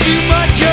too much